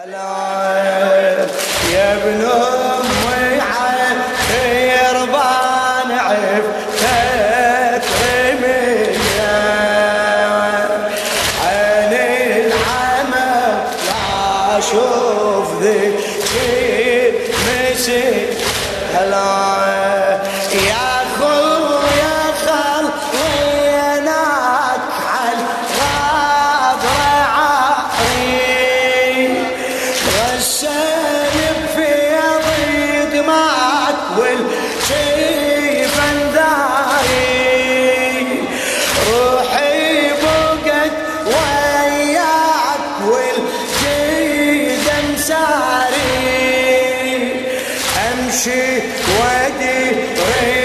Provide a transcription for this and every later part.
Hello. امشي ودي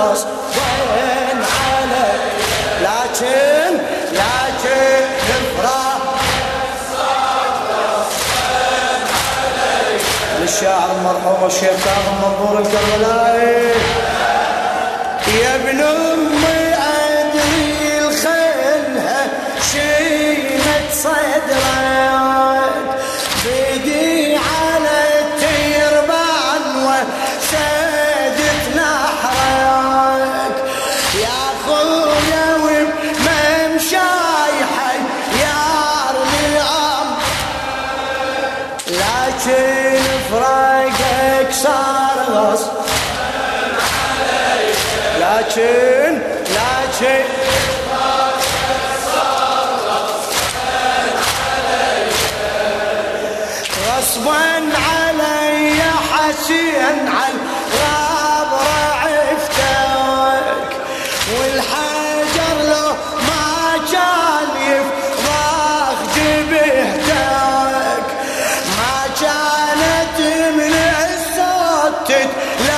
خلاص. وين عليك؟ لكن لكن الفراق. للشاعر المرحوم الشيخ كاظم منظور القبلائي يا بنو لكن لكن غصبا علي حسين عن غاب رعفتك والحجر لو ما كان يفضخ جبهتك ما كانت من الصوت تتلقى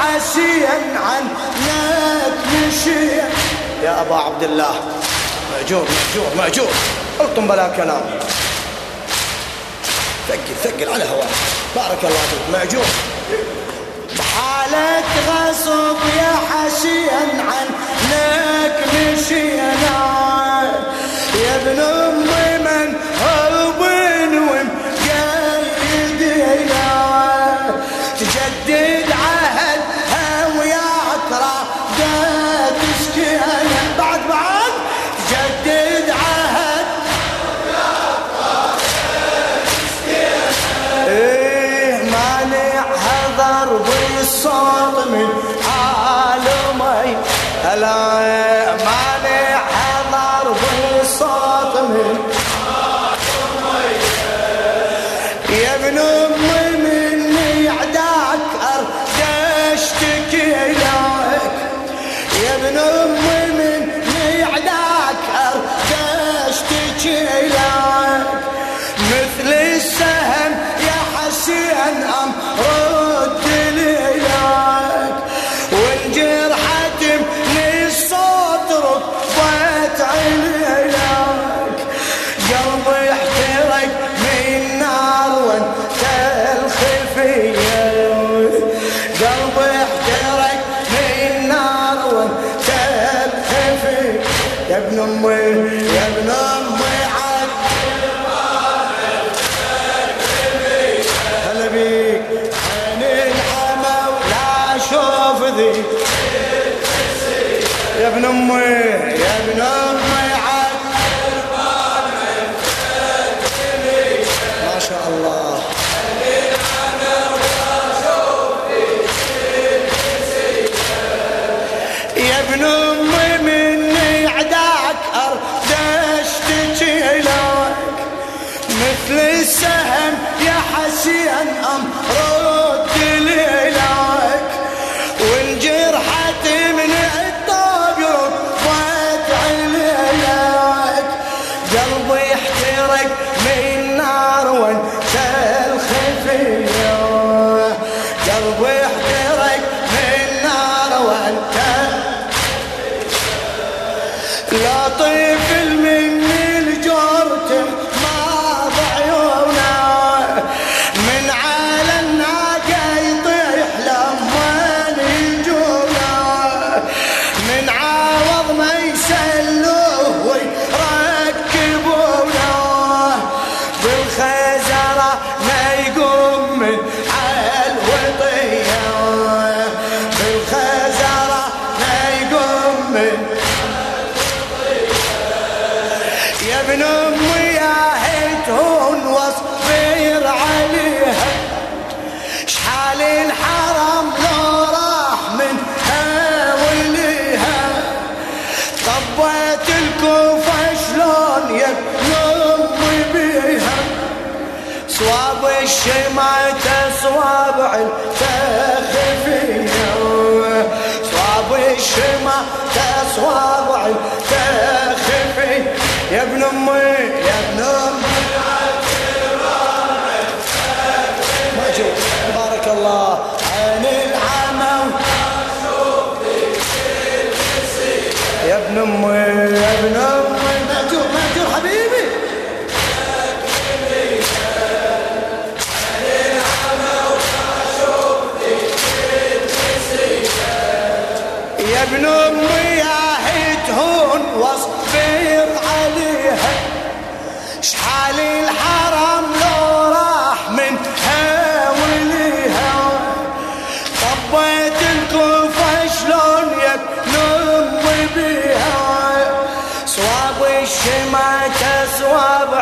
حسين عنك مشي يا أبا عبد الله. مأجور مأجور مأجور. الطم بلا كلام. ثقل ثقل على هواك بارك الله فيك. مأجور. بحالك غصب يا حسين عنك مشينا يا ابن أمي. يا ابن امي يا السهم يا حسين أم يا ابن أمي يا هيتون واصبر عليها. شحال الحرم لو راح منها وليها. طبيت الكوفة شلون يا ابن أمي بيها. صواب الشمعة صوابع التخفية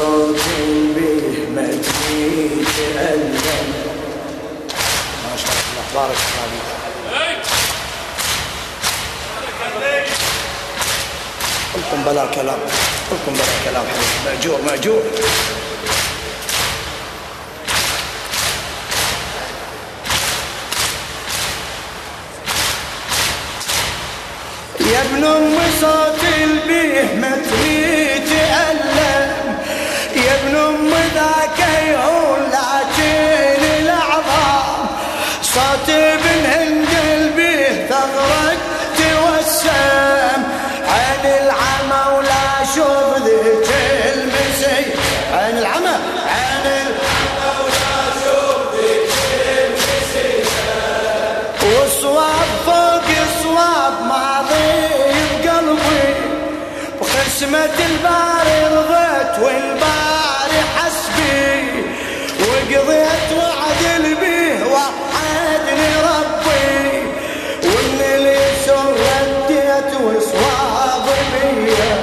نوم صوت به مدني تألم ما شاء الله بارك الله فيك. قلكم بلا كلام قلكم بلا كلام حبيبي. مأجور مأجور. يا ابن أم صوت البيه متني وقسمة الباري رضيت والباري حسبي وقضيت وعد به وعدني ربي ومن اليسر رديت وصواب بيا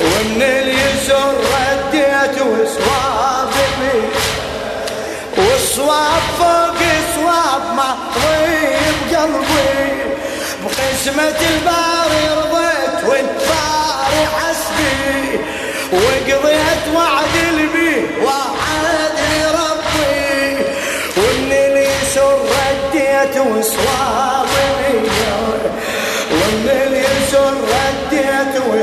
ومن اليسر رديت وصواب بيا والصواب فوق صواب ما ضيب قلبي بقسمة الباري رضيت والباري حسبي وقضيت وعد البي وعدني ربي ومن اليسر رديت وصواب بي ومن اليسر رديت امي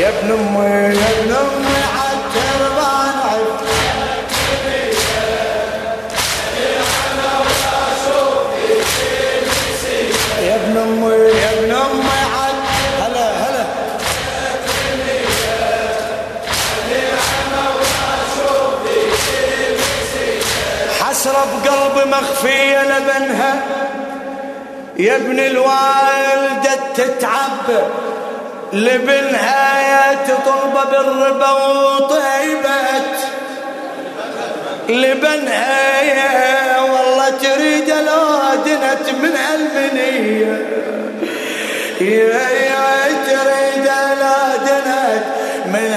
يا ابن أمي. بقلبي مخفية لبنها. يا ابن الوالدة تتعب لبنها تطلب بالربا وطيبت. لبنها والله تريد لو دنت من المنية. يا يا تريد لو دنت من